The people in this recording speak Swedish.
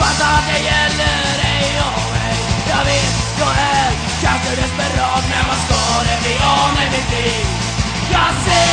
fattar att det gäller dig och mig Jag vet, jag är kanske desperat Men vad ska det bli av med mitt liv? Jag ser